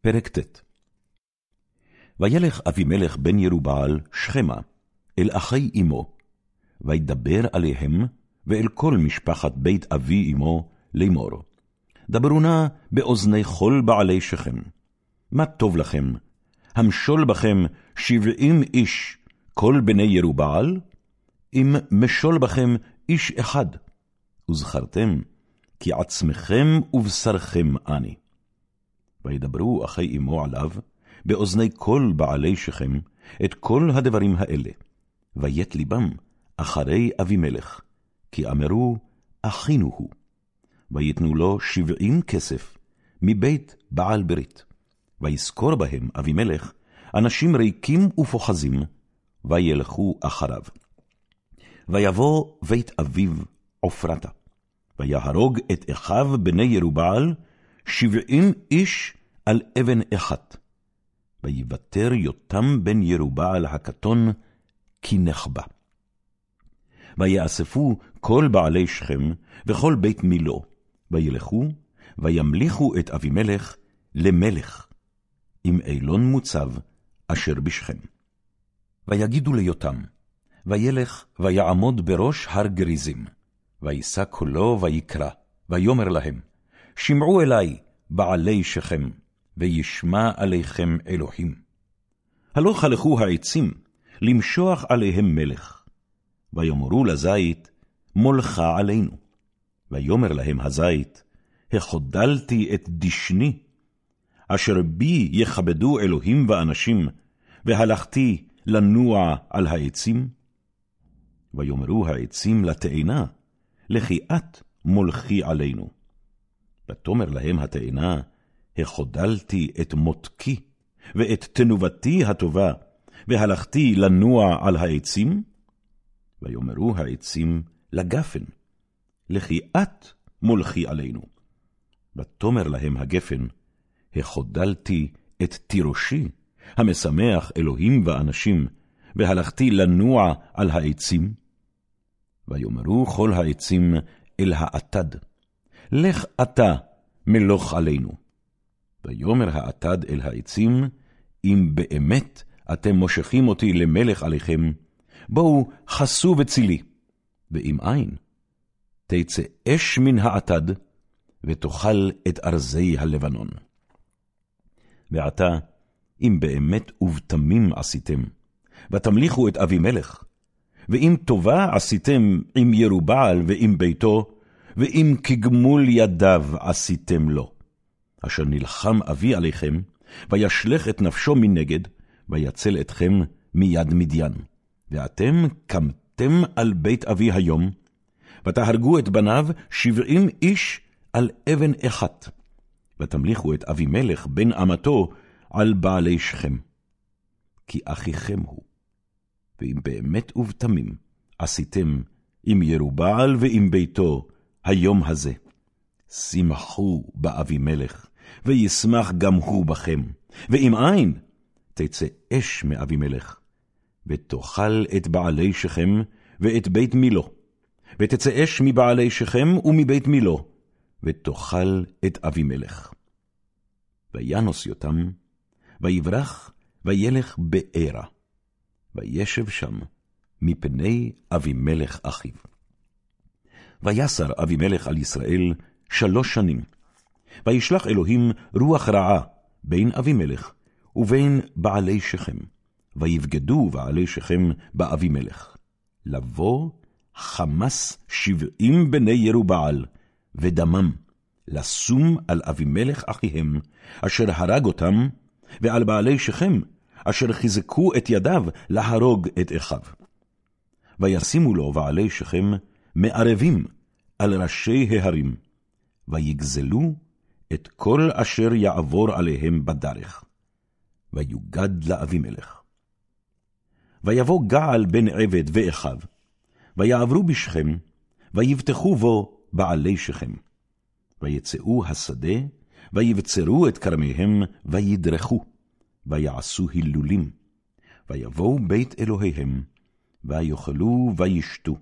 פרק ט. וילך אבימלך בן ירובעל שכמה, אל אחי אמו, וידבר עליהם, ואל כל משפחת בית אבי אמו, לאמור. דברו נא באוזני כל בעלי שכם. מה טוב לכם? המשול בכם שבעים איש, כל בני ירובעל? אם משול בכם איש אחד, וזכרתם, כי עצמכם ובשרכם אני. וידברו אחי אמו עליו, באוזני כל בעלי שכם, את כל הדברים האלה, ויית ליבם אחרי אבימלך, כי אמרו, אחינו הוא. ויתנו לו שבעים כסף, מבית בעל ברית. ויזכור בהם אבימלך, אנשים ריקים ופוחזים, וילכו אחריו. ויבוא בית אביו עופרתה, ויהרוג את אחיו בני ירובעל, שבעים איש על אבן אחת. ויוותר יותם בן ירובעל הקטון, כי נחבא. ויאספו כל בעלי שכם, וכל בית מילו, וילכו, וימליכו את אבימלך למלך, עם אילון מוצב, אשר בשכם. ויגידו ליותם, וילך, ויעמוד בראש הר גריזים, וישא קולו, ויקרא, ויאמר להם, שמעו אלי, בעלי שכם, וישמע עליכם אלוהים. הלא חלכו העצים, למשוח עליהם מלך. ויאמרו לזית, מולכה עלינו. ויאמר להם הזית, החודלתי את דשני, אשר בי יכבדו אלוהים ואנשים, והלכתי לנוע על העצים? ויאמרו העצים לתאנה, לכי את מולכי עלינו. ותאמר להם התאנה, החודלתי את מותקי, ואת תנובתי הטובה, והלכתי לנוע על העצים? ויאמרו העצים לגפן, לכי את מולכי עלינו. ותאמר להם הגפן, החודלתי את תירושי, המשמח אלוהים ואנשים, והלכתי לנוע על העצים? ויאמרו כל העצים אל האטד, לך אתה מלוך עלינו. ויאמר האטד אל העצים, אם באמת אתם מושכים אותי למלך עליכם, בואו חסו וצילי, ואם אין, תצא אש מן האטד, ותאכל את ארזי הלבנון. ועתה, אם באמת ובתמים עשיתם, ותמליכו את אבימלך, ואם טובה עשיתם עם ירובעל ועם ביתו, ואם כגמול ידיו עשיתם לו. אשר נלחם אבי עליכם, וישלך את נפשו מנגד, ויצל אתכם מיד מדיין. ואתם קמתם על בית אבי היום, ותהרגו את בניו שבעים איש על אבן אחת, ותמליכו את אבימלך בן אמתו על בעלי שכם. כי אחיכם הוא, ואם באמת ובתמים עשיתם עם ירובעל ועם ביתו היום הזה. שמחו באבימלך, וישמח גם הוא בכם, ואם אין, תצא אש מאבימלך, ותאכל את בעלי שכם ואת בית מילו, ותצא אש מבעלי שכם ומבית מילו, ותאכל את אבימלך. וינוס יותם, ויברח, וילך בארה, וישב שם, מפני אבימלך אחיו. ויסר אבימלך על ישראל שלוש שנים. וישלח אלוהים רוח רעה בין אבימלך ובין בעלי שכם, ויבגדו בעלי שכם באבימלך. לבוא חמס שבעים בני ירובעל, ודמם, לשום על אבימלך אחיהם, אשר הרג אותם, ועל בעלי שכם, אשר חיזקו את ידיו להרוג את אחיו. וישימו לו בעלי שכם מערבים על ראשי ההרים, ויגזלו את כל אשר יעבור עליהם בדרך. ויוגד לאבימלך. ויבוא געל בן עבד ואחיו, ויעברו בשכם, ויבטחו בו בעלי שכם. ויצאו השדה, ויבצרו את כרמיהם, וידרכו, ויעשו הילולים. ויבואו בית אלוהיהם, ויאכלו וישתו,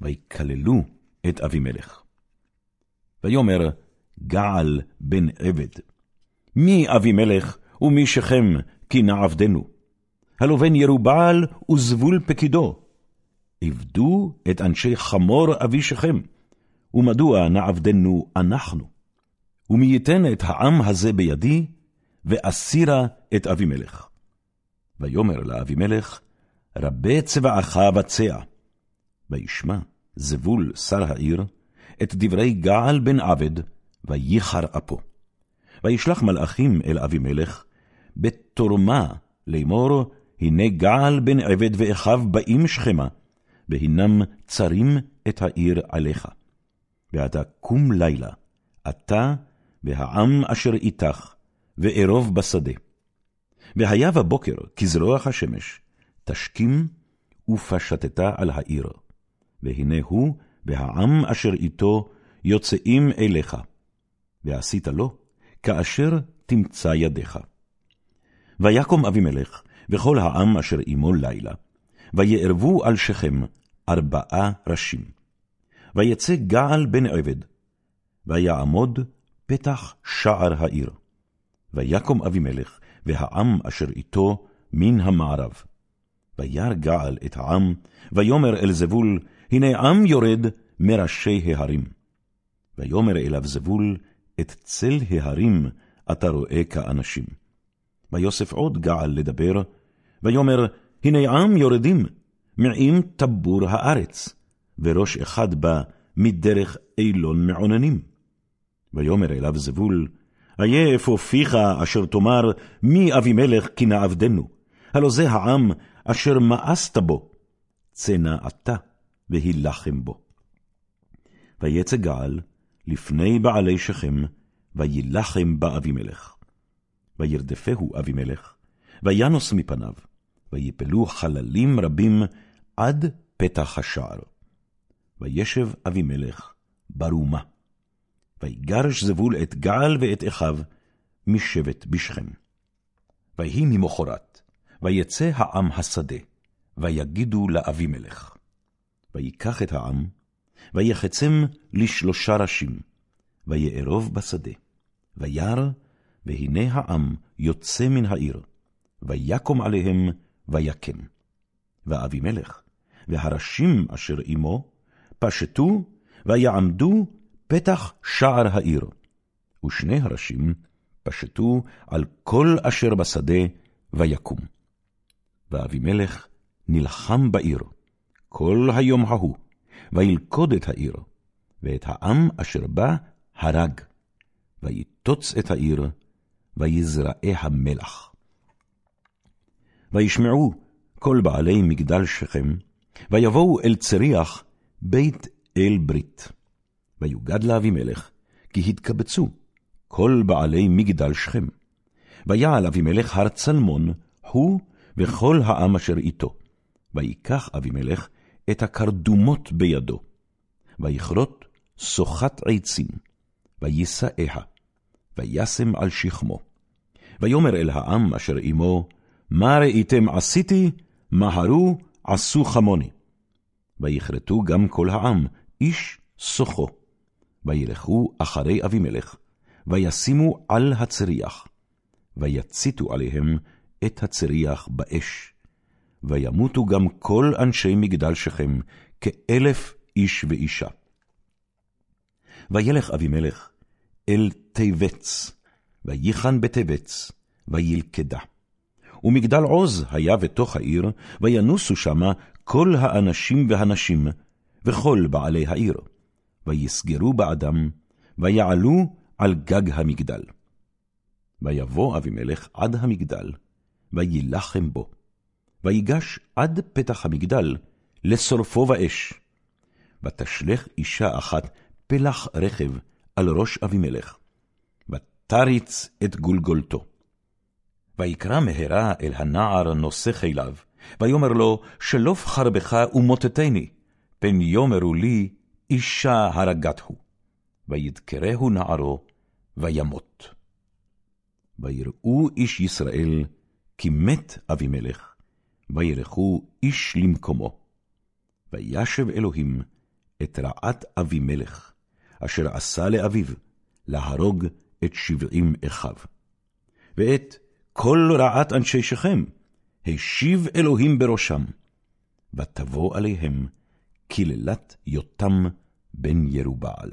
ויקללו את אבימלך. ויאמר געל בן עבד, מי אבימלך ומי שכם כי נעבדנו? הלא בן ירובעל וזבול פקידו. עבדו את אנשי חמור אבי שכם, ומדוע נעבדנו אנחנו? ומי ייתן את העם הזה בידי, ואסירה את אבימלך. ויאמר לאבימלך, רבה צבעך בצע. וישמע זבול שר העיר את דברי געל בן עבד, וייחר אפו. וישלח מלאכים אל אבימלך, בתורמה לאמור, הנה געל בן עבד ואחיו באים שכמה, והנם צרים את העיר עליך. ואתה קום לילה, אתה והעם אשר איתך, וארוב בשדה. והיה בבוקר כזרוח השמש, תשכים ופשטת על העיר. והנה הוא והעם אשר איתו יוצאים אליך. ועשית לו, כאשר תמצא ידיך. ויקום אבימלך, וכל העם אשר עמו לילה, ויערבו על שכם ארבעה ראשים. ויצא געל בן עבד, ויעמוד פתח שער העיר. ויקום אבימלך, והעם אשר איתו מן המערב. וירא געל את העם, ויאמר אל זבול, הנה עם יורד מראשי ההרים. ויאמר אליו זבול, את צל ההרים אתה רואה כאנשים. ויוסף עוד געל לדבר, ויאמר, הנה עם יורדים, מעם טבור הארץ, וראש אחד בא מדרך אילון מעוננים. ויאמר אליו זבול, איה אפוא פיך אשר תאמר, מי אבימלך כי נעבדנו? הלא זה העם אשר מאסת בו. צא נא אתה, והילחם בו. ויצא געל לפני בעלי שכם, ויילחם באבימלך. וירדפהו אבימלך, וינוס מפניו, ויפלו חללים רבים עד פתח השער. וישב אבימלך ברומה. ויגרש זבול את געל ואת אחיו משבט בשכם. ויהי ממחרת, ויצא העם השדה, ויגידו לאבימלך. ויקח את העם, ויחצם לשלושה ראשים, ויארוב בשדה. וירא, והנה העם יוצא מן העיר, ויקום עליהם, ויקם. ואבימלך, והראשים אשר עמו, פשטו, ויעמדו פתח שער העיר. ושני הראשים פשטו על כל אשר בשדה, ויקום. ואבימלך נלחם בעיר, כל היום ההוא, וילכוד את העיר, ואת העם אשר בה הרג, ויטוץ את העיר, ויזרעה המלח. וישמעו כל בעלי מגדל שכם, ויבואו אל צריח בית אל ברית. ויוגד לאבימלך, כי התקבצו כל בעלי מגדל שכם. ויעל אבימלך הר צלמון, הוא וכל העם אשר איתו. ויקח אבימלך את הקרדומות בידו, ויכרות סוחת עצים, ויישאיה, וישם על שכמו. ויאמר אל העם אשר עמו, מה ראיתם עשיתי, מהרו עשו חמוני. ויכרתו גם כל העם, איש סוחו. וילכו אחרי אבימלך, וישימו על הצריח, ויציתו עליהם את הצריח באש. וימותו גם כל אנשי מגדל שכם, כאלף איש ואישה. וילך אבימלך אל תיבץ, וייחן בתיבץ, וילכדה. ומגדל עוז היה בתוך העיר, וינוסו שמה כל האנשים והנשים, וכל בעלי העיר. ויסגרו בעדם, ויעלו על גג המגדל. ויבוא אבימלך עד המגדל, ויילחם בו. ויגש עד פתח המגדל, לשורפו באש. ותשלך אישה אחת פלח רכב על ראש אבימלך, ותריץ את גולגולתו. ויקרא מהרה אל הנער נושא אליו, ויאמר לו, שלוף חרבך ומוטטני, פן יאמרו לי, אישה הרגת הוא. וידקרהו נערו, וימות. ויראו איש ישראל, כי מת אבימלך, וירחו איש למקומו. וישב אלוהים את רעת אבימלך, אשר עשה לאביו, להרוג את שבעים אחיו. ואת כל רעת אנשי שכם, השיב אלוהים בראשם, ותבוא עליהם קללת יותם בן ירובעל.